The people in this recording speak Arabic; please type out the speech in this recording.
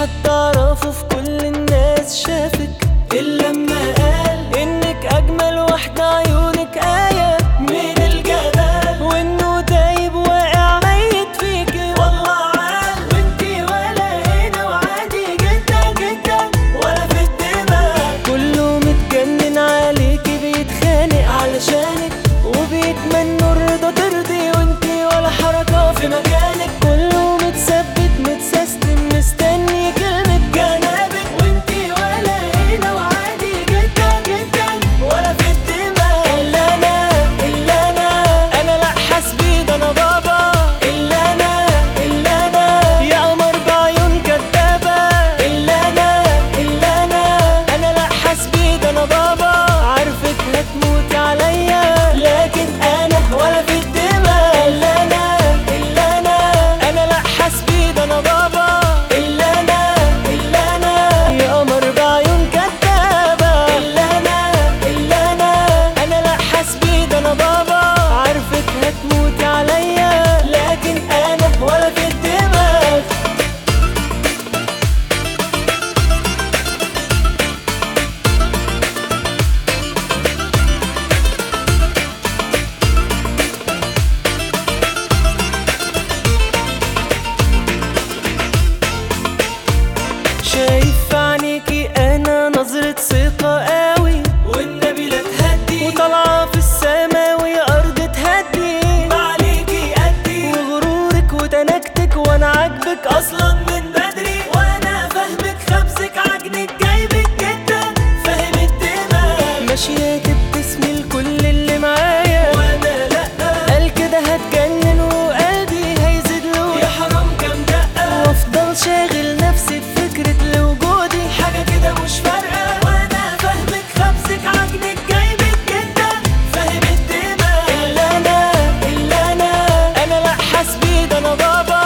حد عرفه في كل الناس شافك إلا لما قال إنك أجمل واحدة عيني أنا عاجبك أصلا من بدري وأنا فاهمك خبزك عجنك جايبك جدا فاهم الدماغ. ماشياك بتسمي لكل اللي معايا. وأنا لأ. قال كده هتجنن وقلبي هيزيد له يا حرام كام دقة. وأفضل شاغل نفسي بفكرة لوجودي. حاجة كده مش فارقة. وأنا فاهمك خبزك عجنك جايبك جدا فاهم الدماغ. إلا أنا إلا أنا. أنا لأ حاسبي ده أنا بابا.